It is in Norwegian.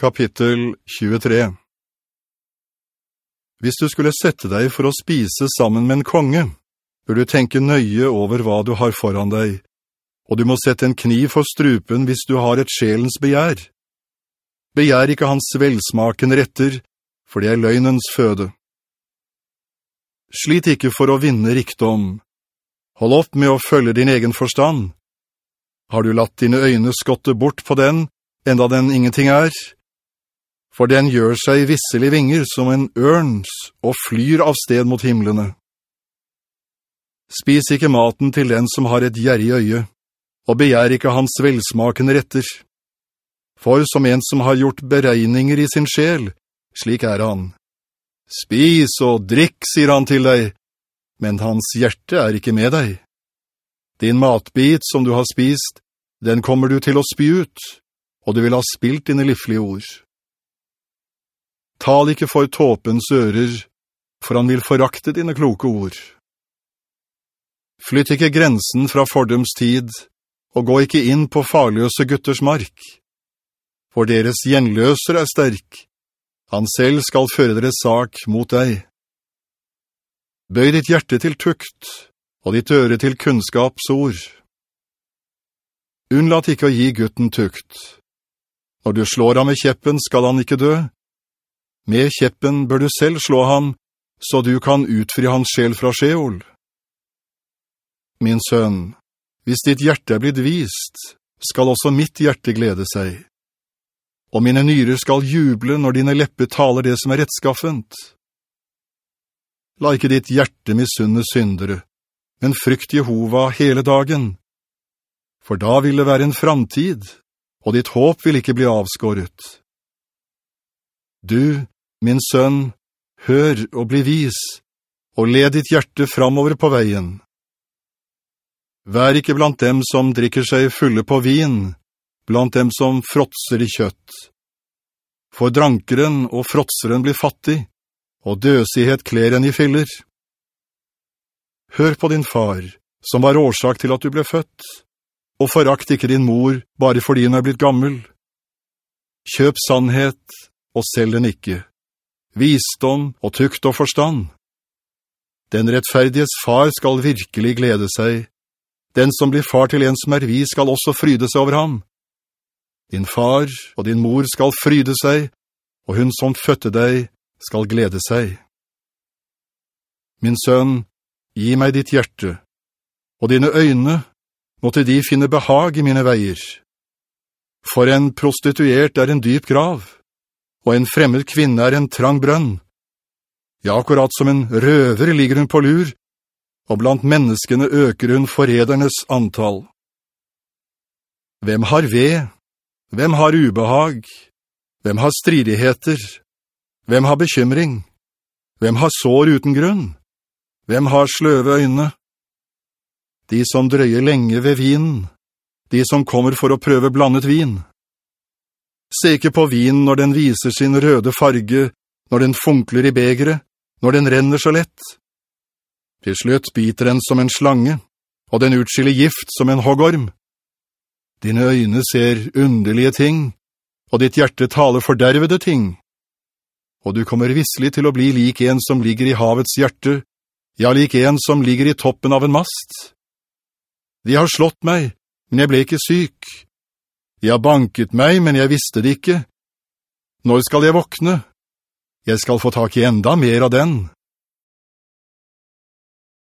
Kapittel 23 Hvis du skulle sette deg for å spise sammen med en konge, bør du tenke nøye over hva du har foran deg, og du må sette en kniv for strupen hvis du har et sjelens begjær. Begjær ikke hans velsmaken retter, for det er løgnens føde. Slit ikke for å vinne rikdom. Hold opp med å følge din egen forstand. Har du latt dine øyne skotte bort på den, enda den ingenting er? For den gjør seg visselig vinger som en ørns og flyr av sted mot himmelene. Spis ikke maten til den som har et gjerrig øye, og begjær ikke hans velsmakende retter. For som en som har gjort beregninger i sin sjel, slik er han. Spis og drikk, sier han til deg, men hans hjerte er ikke med deg. Din matbit som du har spist, den kommer du til å spy ut, og du vil ha spilt dine livlige ord. Tal ikke for tåpens ører, for han vil forakte dine kloke ord. Flytt ikke grensen fra fordums tid, og gå ikke inn på farløse gutters mark. For deres gjenløser er sterk. Han selv skal føre deres sak mot deg. Bøy ditt hjerte til tukt, og ditt øre til kunnskapsord. Unnlat ikke å gi gutten tukt. Når du slår ham med kjeppen, skal han ikke dø, med kjeppen bør du selv slå ham, så du kan utfri hans sjel fra Sjeol. Min sønn, hvis ditt hjerte er blitt vist, skal også mitt hjerte glede seg. Og mine nyrer skal juble når dine leppe taler det som er rettskaffent. La ikke ditt hjerte misunne syndere, men frykt Jehova hele dagen. For da vil det være en framtid, og ditt håp vil ikke bli avskåret. Du, min sønn, hør og bli vis, og led ditt hjerte framover på veien. Vær ikke blant dem som drikker seg fulle på vin, blant dem som fråtser i kjøtt. For drankeren og fråtseren blir fattig, og døsighet kler en i filler. Hør på din far, som var årsak til at du ble født, og forakt ikke din mor bare fordi hun er blitt gammel. Kjøp sannhet og selg den ikke. Visdom og tukt og forstand. Den rettferdiges far skal virkelig glede seg. Den som blir far til en som er vis skal også fryde seg over ham. Din far og din mor skal fryde seg, og hun som fødte deg skal glede seg. Min sønn, gi meg ditt hjerte, og dine øyne måtte de finne behag i mine veier. For en prostituert er en dyp grav og en fremmed kvinne er en trang brønn. Ja, akkurat som en røver ligger hun på lur, og blant menneskene øker hun foredernes antall. Hvem har ved? Hvem har ubehag? Hvem har stridigheter? Hvem har bekymring? Hvem har sår uten grunn? Hvem har sløve øyne? De som drøyer lenge ved vinen, de som kommer for å prøve blandet vin. Se ikke på vinen når den viser sin røde farge, når den funkler i begre, når den renner så lett. Til slutt biter den som en slange, og den utskiller gift som en hoggorm. Dine øyne ser underlige ting, og ditt hjerte taler fordervede ting. Og du kommer visselig til å bli lik en som ligger i havets hjerte, ja, lik en som ligger i toppen av en mast. De har slått meg, men jeg ble ikke syk. Har banket meg, men jeg visste det ikke. Når skal jeg våkne? Jeg skal få tak i enda mer av den.